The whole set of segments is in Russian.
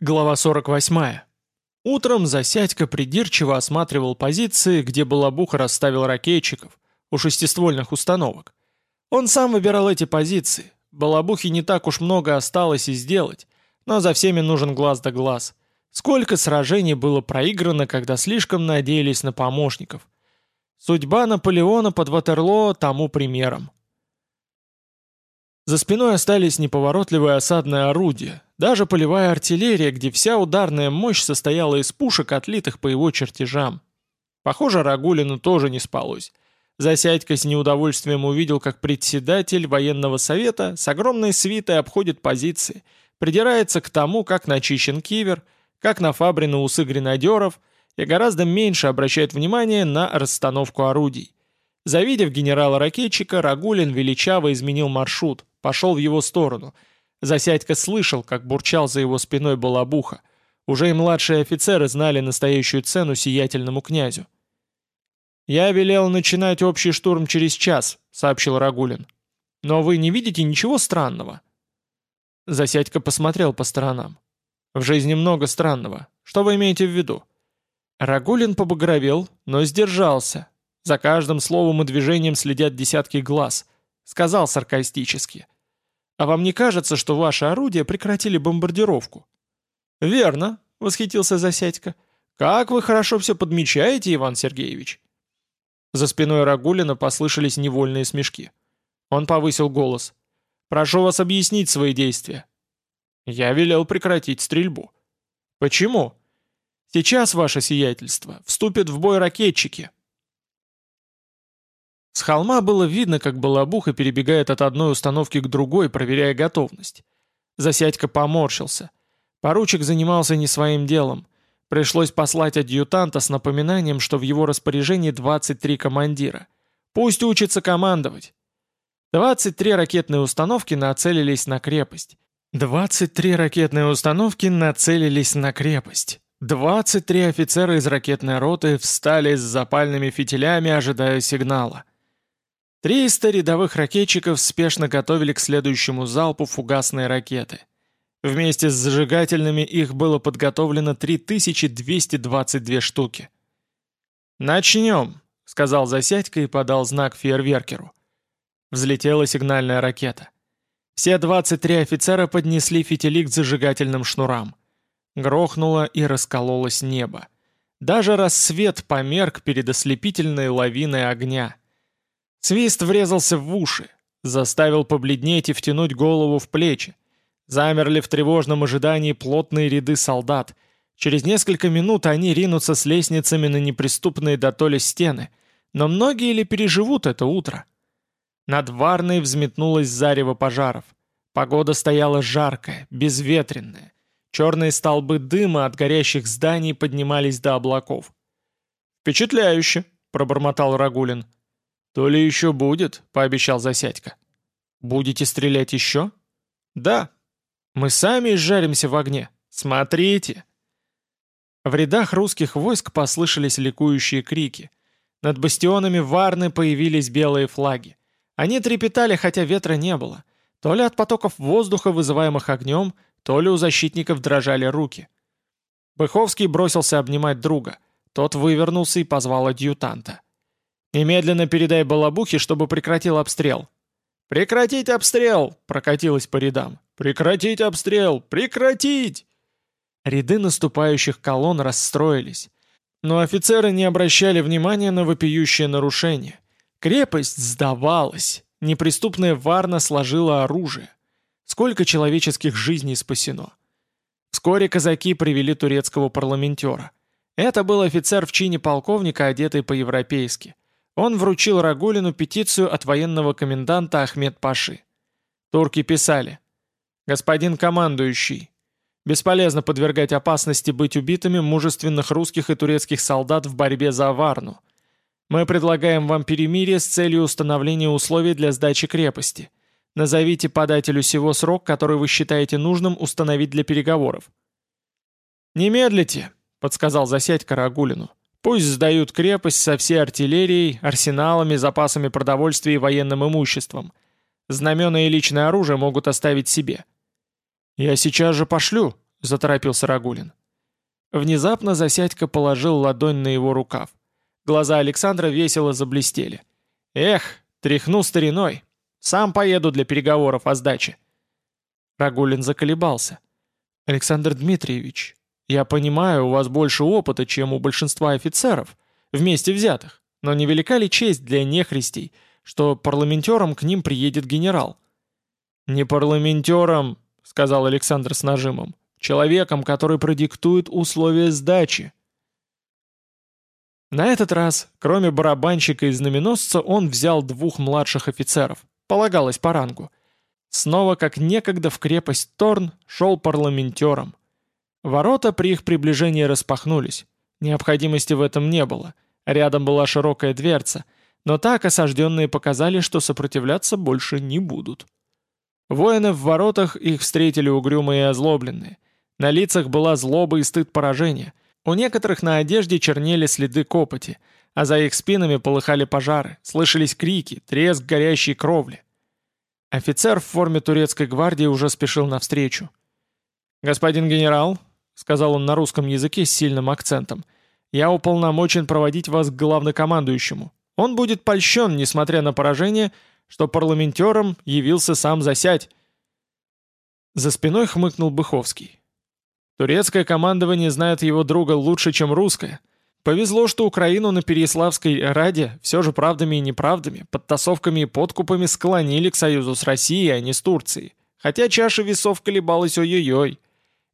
Глава 48. Утром Засядько придирчиво осматривал позиции, где Балабуха расставил ракетчиков, у шестиствольных установок. Он сам выбирал эти позиции. Балабухе не так уж много осталось и сделать, но за всеми нужен глаз да глаз. Сколько сражений было проиграно, когда слишком надеялись на помощников. Судьба Наполеона под Ватерлоо тому примером. За спиной остались неповоротливые осадные орудия, даже полевая артиллерия, где вся ударная мощь состояла из пушек, отлитых по его чертежам. Похоже, Рагулину тоже не спалось. Засядька с неудовольствием увидел, как председатель военного совета с огромной свитой обходит позиции, придирается к тому, как начищен кивер, как нафабрены усы гренадеров, и гораздо меньше обращает внимание на расстановку орудий. Завидев генерала-ракетчика, Рагулин величаво изменил маршрут, пошел в его сторону. Засядька слышал, как бурчал за его спиной балабуха. Уже и младшие офицеры знали настоящую цену сиятельному князю. «Я велел начинать общий штурм через час», — сообщил Рагулин. «Но вы не видите ничего странного?» Засядька посмотрел по сторонам. «В жизни много странного. Что вы имеете в виду?» Рагулин побагровел, но сдержался. За каждым словом и движением следят десятки глаз. Сказал саркастически. А вам не кажется, что ваши орудия прекратили бомбардировку?» «Верно», — восхитился Засядько. «Как вы хорошо все подмечаете, Иван Сергеевич!» За спиной Рагулина послышались невольные смешки. Он повысил голос. «Прошу вас объяснить свои действия». «Я велел прекратить стрельбу». «Почему?» «Сейчас, ваше сиятельство, вступят в бой ракетчики». С холма было видно, как Балабуха перебегает от одной установки к другой, проверяя готовность. Засядька поморщился. Поручик занимался не своим делом. Пришлось послать адъютанта с напоминанием, что в его распоряжении 23 командира. Пусть учится командовать. 23 ракетные установки нацелились на крепость. 23 ракетные установки нацелились на крепость. 23 офицера из ракетной роты встали с запальными фитилями, ожидая сигнала. Триста рядовых ракетчиков спешно готовили к следующему залпу фугасные ракеты. Вместе с зажигательными их было подготовлено 3222 штуки. «Начнем», — сказал Засядько и подал знак фейерверкеру. Взлетела сигнальная ракета. Все 23 офицера поднесли фитили к зажигательным шнурам. Грохнуло и раскололось небо. Даже рассвет померк перед ослепительной лавиной огня — Свист врезался в уши, заставил побледнеть и втянуть голову в плечи. Замерли в тревожном ожидании плотные ряды солдат. Через несколько минут они ринутся с лестницами на неприступные дотоле стены. Но многие ли переживут это утро? Над Варной взметнулось зарево пожаров. Погода стояла жаркая, безветренная. Черные столбы дыма от горящих зданий поднимались до облаков. «Впечатляюще», — пробормотал Рагулин. «То ли еще будет», — пообещал Засядько. «Будете стрелять еще?» «Да. Мы сами изжаримся в огне. Смотрите!» В рядах русских войск послышались ликующие крики. Над бастионами Варны появились белые флаги. Они трепетали, хотя ветра не было. То ли от потоков воздуха, вызываемых огнем, то ли у защитников дрожали руки. Быховский бросился обнимать друга. Тот вывернулся и позвал адъютанта. «Немедленно передай Балабухе, чтобы прекратил обстрел». «Прекратить обстрел!» — прокатилось по рядам. «Прекратить обстрел! Прекратить!» Ряды наступающих колонн расстроились. Но офицеры не обращали внимания на вопиющее нарушение. Крепость сдавалась. Неприступная Варна сложила оружие. Сколько человеческих жизней спасено. Вскоре казаки привели турецкого парламентера. Это был офицер в чине полковника, одетый по-европейски. Он вручил Рагулину петицию от военного коменданта Ахмед Паши. Турки писали «Господин командующий, бесполезно подвергать опасности быть убитыми мужественных русских и турецких солдат в борьбе за Варну. Мы предлагаем вам перемирие с целью установления условий для сдачи крепости. Назовите подателю сего срок, который вы считаете нужным установить для переговоров». «Не медлите», — подсказал Засядько Рагулину. Пусть сдают крепость со всей артиллерией, арсеналами, запасами продовольствия и военным имуществом. Знамена и личное оружие могут оставить себе. «Я сейчас же пошлю», —— заторопился Рагулин. Внезапно Засядько положил ладонь на его рукав. Глаза Александра весело заблестели. «Эх, тряхну стариной. Сам поеду для переговоров о сдаче». Рагулин заколебался. «Александр Дмитриевич, я понимаю, у вас больше опыта, чем у большинства офицеров, вместе взятых, но невелика ли честь для нехристей, что парламентером к ним приедет генерал?» «Не парламентером», — сказал Александр с нажимом, «человеком, который продиктует условия сдачи». На этот раз, кроме барабанщика и знаменосца, он взял двух младших офицеров, полагалось по рангу. Снова, как некогда в крепость Торн, шел парламентером. Ворота при их приближении распахнулись. Необходимости в этом не было. Рядом была широкая дверца, но так осажденные показали, что сопротивляться больше не будут. Воины в воротах их встретили угрюмые и озлобленные. На лицах была злоба и стыд поражения. У некоторых на одежде чернели следы копоти, а за их спинами полыхали пожары, слышались крики, треск горящей кровли. Офицер в форме турецкой гвардии уже спешил навстречу. «Господин генерал», — сказал он на русском языке с сильным акцентом, — «я уполномочен проводить вас к главнокомандующему. Он будет польщен, несмотря на поражение, что парламентером явился сам засядь». За спиной хмыкнул Быховский. Турецкое командование знает его друга лучше, чем русское. Повезло, что Украину на Переяславской Раде все же правдами и неправдами, подтасовками и подкупами склонили к союзу с Россией, а не с Турцией. Хотя чаша весов колебалась ой-ой-ой.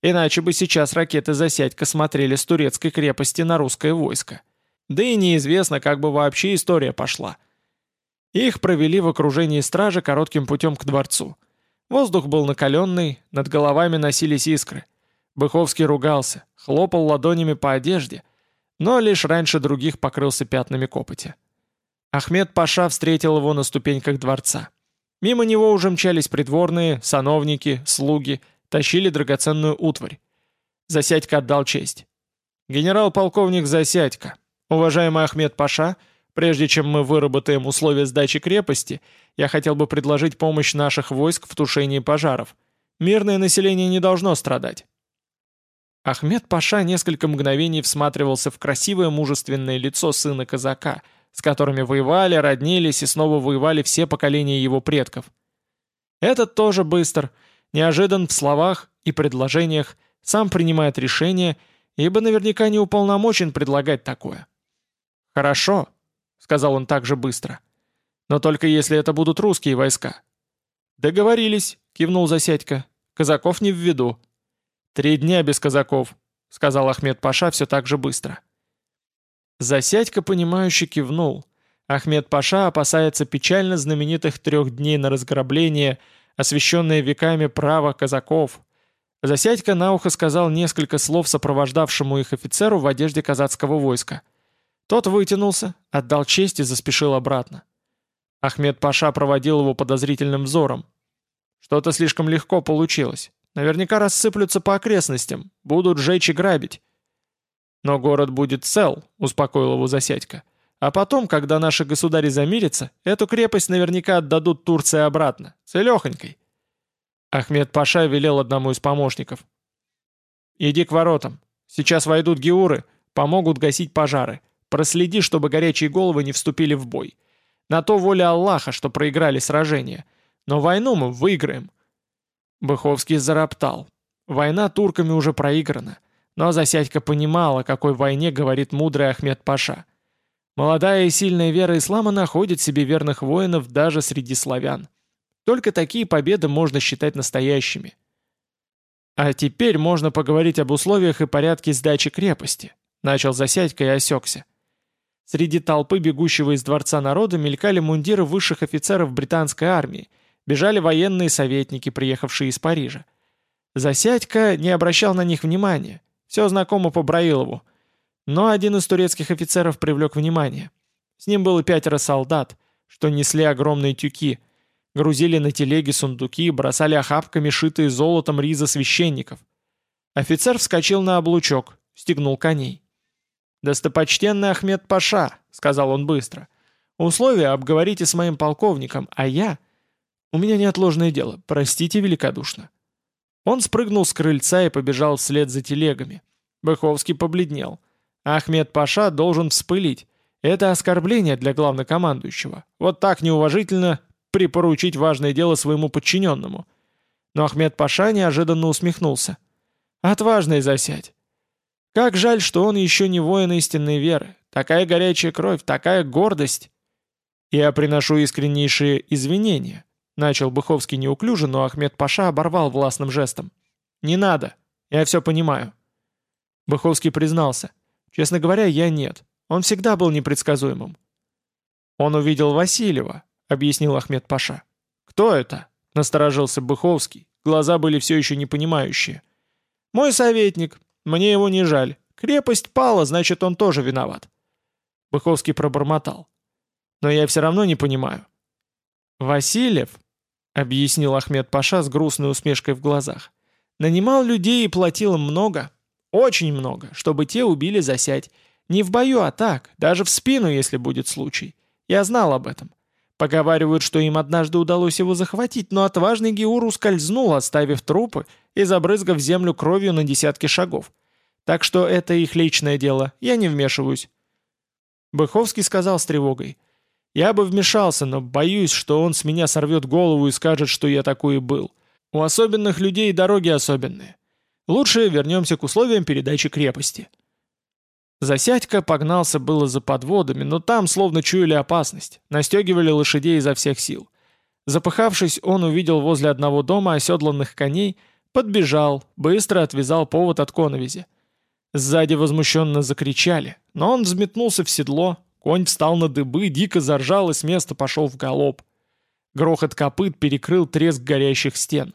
Иначе бы сейчас ракеты «Засядька» смотрели с турецкой крепости на русское войско. Да и неизвестно, как бы вообще история пошла. Их провели в окружении стражи коротким путем к дворцу. Воздух был накаленный, над головами носились искры. Быховский ругался, хлопал ладонями по одежде, но лишь раньше других покрылся пятнами копоти. Ахмед Паша встретил его на ступеньках дворца. Мимо него уже мчались придворные, сановники, слуги, тащили драгоценную утварь. Засядька отдал честь. «Генерал-полковник Засядька, уважаемый Ахмед Паша, прежде чем мы выработаем условия сдачи крепости, я хотел бы предложить помощь наших войск в тушении пожаров. Мирное население не должно страдать». Ахмед Паша несколько мгновений всматривался в красивое мужественное лицо сына казака, с которыми воевали, роднились и снова воевали все поколения его предков. Этот тоже быстр, неожидан в словах и предложениях, сам принимает решения, ибо наверняка не уполномочен предлагать такое. «Хорошо», — сказал он также быстро, — «но только если это будут русские войска». «Договорились», — кивнул Засядько, — «казаков не в виду». «Три дня без казаков», — сказал Ахмед Паша все так же быстро. Засядько, понимающе кивнул. Ахмед Паша опасается печально знаменитых трех дней на разграбление, освященное веками права казаков. Засядько на ухо сказал несколько слов сопровождавшему их офицеру в одежде казацкого войска. Тот вытянулся, отдал честь и заспешил обратно. Ахмед Паша проводил его подозрительным взором. Что-то слишком легко получилось. Наверняка рассыплются по окрестностям, будут жечь и грабить. Но город будет цел, успокоил его Засядько. А потом, когда наши государи замирятся, эту крепость наверняка отдадут Турции обратно, целехонькой. Ахмед Паша велел одному из помощников. «Иди к воротам. Сейчас войдут геуры, помогут гасить пожары. Проследи, чтобы горячие головы не вступили в бой. На то воля Аллаха, что проиграли сражение. Но войну мы выиграем. Быховский зароптал. Война турками уже проиграна. Но Засядько понимала, о какой войне говорит мудрый Ахмед Паша. Молодая и сильная вера ислама находит себе верных воинов даже среди славян. Только такие победы можно считать настоящими. А теперь можно поговорить об условиях и порядке сдачи крепости. Начал Засядько и осекся. Среди толпы бегущего из дворца народа мелькали мундиры высших офицеров британской армии – бежали военные советники, приехавшие из Парижа. Засядька не обращал на них внимания, все знакомо по Браилову. Но один из турецких офицеров привлек внимание. С ним было пятеро солдат, что несли огромные тюки, грузили на телеги сундуки, бросали охапками шитые золотом риза священников. Офицер вскочил на облучок, стегнул коней. «Достопочтенный Ахмед Паша», — сказал он быстро, — «условия обговорите с моим полковником, а я...» У меня неотложное дело, простите великодушно». Он спрыгнул с крыльца и побежал вслед за телегами. Быховский побледнел. Ахмед Паша должен вспылить. Это оскорбление для главнокомандующего. Вот так неуважительно припоручить важное дело своему подчиненному. Но Ахмед Паша неожиданно усмехнулся. «Отважный засядь. Как жаль, что он еще не воин истинной веры. Такая горячая кровь, такая гордость. Я приношу искреннейшие извинения. Начал Быховский неуклюже, но Ахмед Паша оборвал властным жестом. «Не надо. Я все понимаю». Быховский признался. «Честно говоря, я нет. Он всегда был непредсказуемым». «Он увидел Васильева», — объяснил Ахмед Паша. «Кто это?» — насторожился Быховский. Глаза были все еще непонимающие. «Мой советник. Мне его не жаль. Крепость пала, значит, он тоже виноват». Быховский пробормотал. «Но я все равно не понимаю». «Васильев», — объяснил Ахмед Паша с грустной усмешкой в глазах, «нанимал людей и платил им много, очень много, чтобы те убили засядь. Не в бою, а так, даже в спину, если будет случай. Я знал об этом. Поговаривают, что им однажды удалось его захватить, но отважный Геур ускользнул, оставив трупы и забрызгав землю кровью на десятки шагов. Так что это их личное дело, я не вмешиваюсь. Быховский сказал с тревогой. «Я бы вмешался, но боюсь, что он с меня сорвет голову и скажет, что я такой и был. У особенных людей дороги особенные. Лучше вернемся к условиям передачи крепости». Засядька погнался было за подводами, но там словно чуяли опасность, настегивали лошадей изо всех сил. Запыхавшись, он увидел возле одного дома оседланных коней, подбежал, быстро отвязал повод от коновизи. Сзади возмущенно закричали, но он взметнулся в седло, конь встал на дыбы, дико заржал и с места пошел в галоп. Грохот копыт перекрыл треск горящих стен.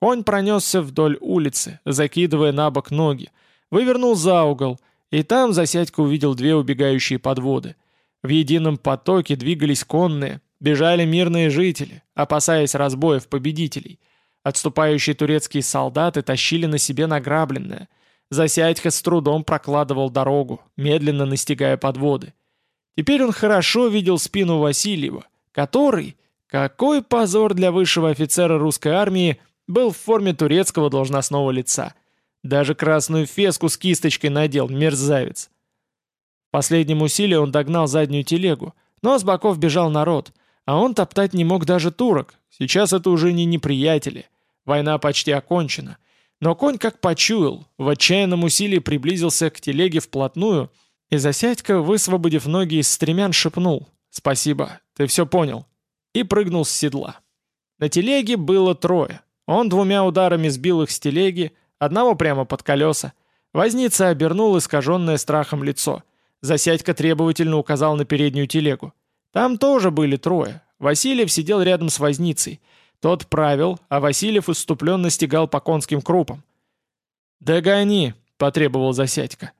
Конь пронесся вдоль улицы, закидывая на бок ноги, вывернул за угол, и там Засядько увидел две убегающие подводы. В едином потоке двигались конные, бежали мирные жители, опасаясь разбоев победителей. Отступающие турецкие солдаты тащили на себе награбленное — Засядько с трудом прокладывал дорогу, медленно настигая подводы. Теперь он хорошо видел спину Васильева, который, какой позор для высшего офицера русской армии, был в форме турецкого должностного лица. Даже красную феску с кисточкой надел, мерзавец. В последнем усилии он догнал заднюю телегу, но с боков бежал народ, а он топтать не мог даже турок. Сейчас это уже не неприятели. Война почти окончена. Но конь как почуял, в отчаянном усилии приблизился к телеге вплотную, и Засядько, высвободив ноги из стремян, шепнул «Спасибо, ты все понял», и прыгнул с седла. На телеге было трое. Он двумя ударами сбил их с телеги, одного прямо под колеса. Возница обернул искаженное страхом лицо. Засядько требовательно указал на переднюю телегу. Там тоже были трое. Васильев сидел рядом с возницей — тот правил, а Васильев исступленно стегал по конским крупам. «Догони!» — потребовал Засядько.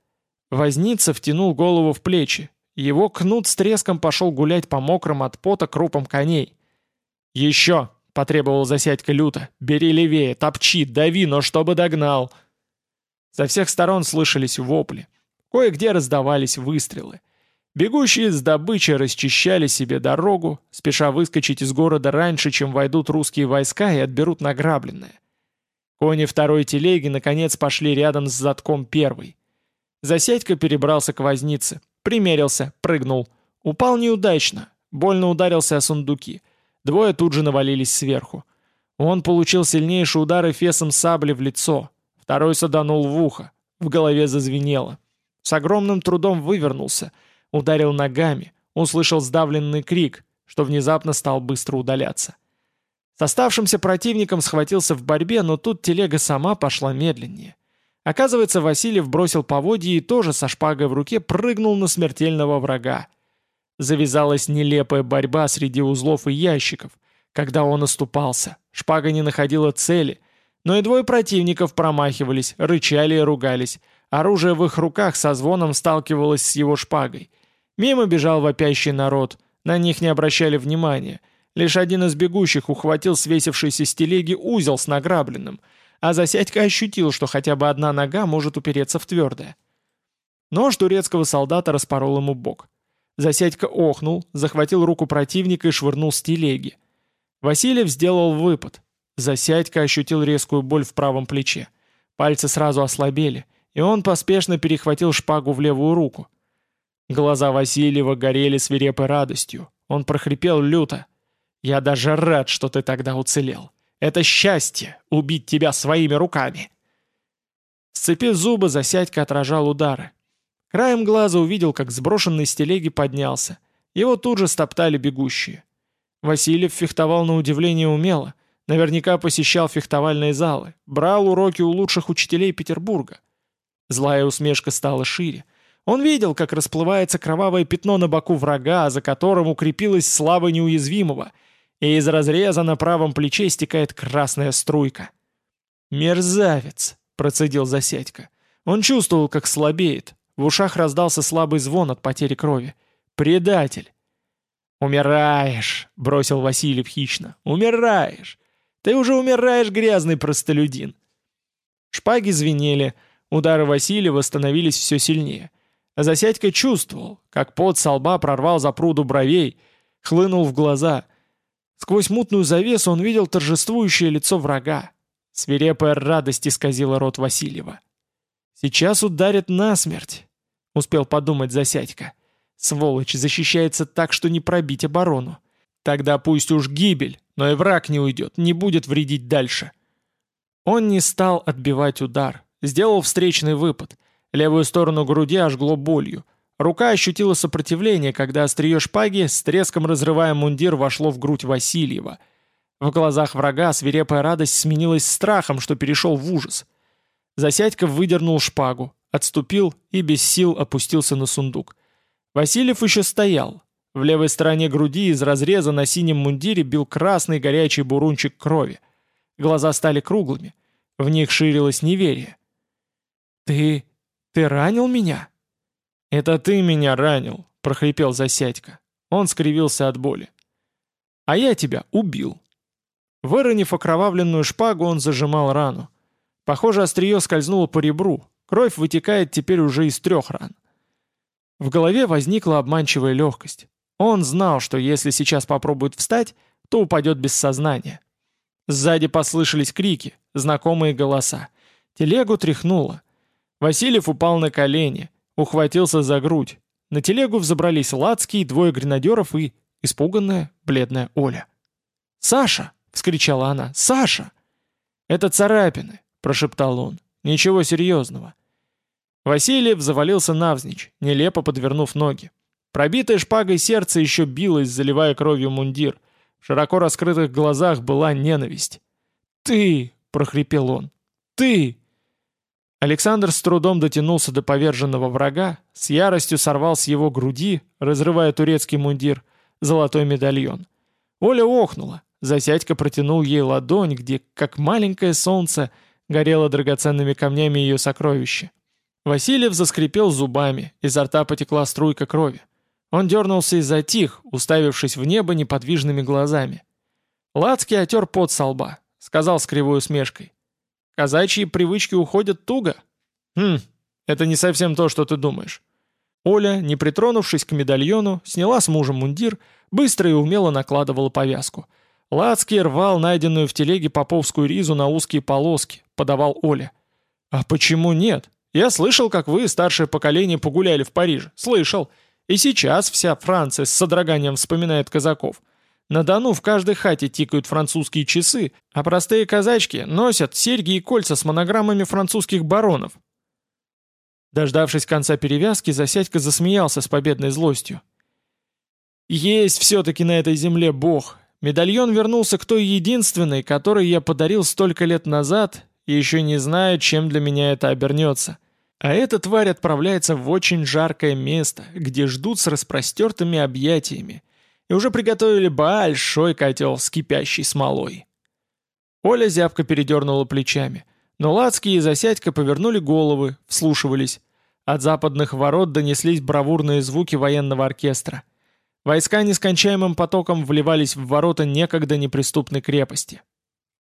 Возница втянул голову в плечи. Его кнут с треском пошел гулять по мокрым от пота крупам коней. «Еще!» — потребовал Засядько люто. «Бери левее, топчи, дави, но чтобы догнал!» Со всех сторон слышались вопли. Кое-где раздавались выстрелы. Бегущие с добычи расчищали себе дорогу, спеша выскочить из города раньше, чем войдут русские войска и отберут награбленное. Кони второй телеги наконец пошли рядом с затком первой. Засядька перебрался к вознице, примерился, прыгнул. Упал неудачно, больно ударился о сундуки. Двое тут же навалились сверху. Он получил сильнейший удар эфесом сабли в лицо. Второй саданул в ухо. В голове зазвенело. С огромным трудом вывернулся — Ударил ногами, услышал сдавленный крик, что внезапно стал быстро удаляться. С оставшимся противником схватился в борьбе, но тут телега сама пошла медленнее. Оказывается, Васильев бросил поводья и тоже со шпагой в руке прыгнул на смертельного врага. Завязалась нелепая борьба среди узлов и ящиков. Когда он оступался, шпага не находила цели, но и двое противников промахивались, рычали и ругались. Оружие в их руках со звоном сталкивалось с его шпагой. Мимо бежал вопящий народ, на них не обращали внимания. Лишь один из бегущих ухватил свесившийся с телеги узел с награбленным, а Засядько ощутил, что хотя бы одна нога может упереться в твердое. Нож турецкого солдата распорол ему бок. Засядько охнул, захватил руку противника и швырнул с телеги. Васильев сделал выпад. Засядька ощутил резкую боль в правом плече. Пальцы сразу ослабели, и он поспешно перехватил шпагу в левую руку. Глаза Васильева горели свирепой радостью. Он прохрипел люто. «Я даже рад, что ты тогда уцелел. Это счастье — убить тебя своими руками!» Сцепив зубы, Засядька отражал удары. Краем глаза увидел, как сброшенный с телеги поднялся. Его тут же стоптали бегущие. Васильев фехтовал на удивление умело, наверняка посещал фехтовальные залы, брал уроки у лучших учителей Петербурга. Злая усмешка стала шире. Он видел, как расплывается кровавое пятно на боку врага, за которым укрепилась слава неуязвимого, и из разреза на правом плече стекает красная струйка. «Мерзавец!» — процедил Засядько. Он чувствовал, как слабеет. В ушах раздался слабый звон от потери крови. «Предатель!» «Умираешь!» — бросил Васильев хищно. «Умираешь! Ты уже умираешь, грязный простолюдин!» Шпаги звенели, удары Васильева становились все сильнее. А Засядько чувствовал, как пот со лба прорвал за пруду бровей, хлынул в глаза. Сквозь мутную завесу он видел торжествующее лицо врага. Свирепая радость исказила рот Васильева. «Сейчас ударит насмерть», — успел подумать Засядько. Сволочь защищается так, что не пробить оборону. Тогда пусть уж гибель, но и враг не уйдет, не будет вредить дальше. Он не стал отбивать удар, сделал встречный выпад. Левую сторону груди ожгло болью. Рука ощутила сопротивление, когда острие шпаги с треском разрывая мундир вошло в грудь Васильева. В глазах врага свирепая радость сменилась страхом, что перешел в ужас. Засядько выдернул шпагу, отступил и без сил опустился на сундук. Васильев еще стоял. В левой стороне груди из разреза на синем мундире бил красный горячий бурунчик крови. Глаза стали круглыми. В них ширилось неверие. «Ты... ты ранил меня?» «Это ты меня ранил», — прохрипел Засядько. Он скривился от боли. «А я тебя убил». Выронив окровавленную шпагу, он зажимал рану. Похоже, острие скользнуло по ребру. Кровь вытекает теперь уже из трех ран. В голове возникла обманчивая легкость. Он знал, что если сейчас попробует встать, то упадет без сознания. Сзади послышались крики, знакомые голоса. Телегу тряхнуло. Васильев упал на колени, ухватился за грудь. На телегу взобрались Лацкий, двое гренадеров и испуганная, бледная Оля. «Саша!» — вскричала она. «Саша!» «Это царапины!» — прошептал он. «Ничего серьезного. Васильев завалился навзничь, нелепо подвернув ноги. Пробитое шпагой сердце еще билось, заливая кровью мундир. В широко раскрытых глазах была ненависть. «Ты!» — прохрипел он. «Ты!» Александр с трудом дотянулся до поверженного врага, с яростью сорвал с его груди, разрывая турецкий мундир, золотой медальон. Оля охнула. Засядька протянул ей ладонь, где, как маленькое солнце, горело драгоценными камнями ее сокровище. Васильев заскрипел зубами, изо рта потекла струйка крови. Он дернулся и затих, уставившись в небо неподвижными глазами. Лацкий отер пот со лба, сказал с кривой усмешкой. «Казачьи привычки уходят туго?» «Хм, это не совсем то, что ты думаешь». Оля, не притронувшись к медальону, сняла с мужем мундир, быстро и умело накладывала повязку. Лацкий рвал найденную в телеге поповскую ризу на узкие полоски, подавал Оле. «А почему нет? Я слышал, как вы, старшее поколение, погуляли в Париже. Слышал. И сейчас вся Франция с содроганием вспоминает казаков. На Дону в каждой хате тикают французские часы, а простые казачки носят серьги и кольца с монограммами французских баронов. Дождавшись конца перевязки, Засядько засмеялся с победной злостью. «Есть все-таки на этой земле Бог. Медальон вернулся к той единственной, которой я подарил столько лет назад, и еще не знаю, чем для меня это обернется. А эта тварь отправляется в очень жаркое место, где ждут с распростертыми объятиями, и уже приготовили большой котел с кипящей смолой. Оля зябко передернула плечами, но Лацкий и Засядько повернули головы, вслушивались. От западных ворот донеслись бравурные звуки военного оркестра. Войска нескончаемым потоком вливались в ворота некогда неприступной крепости.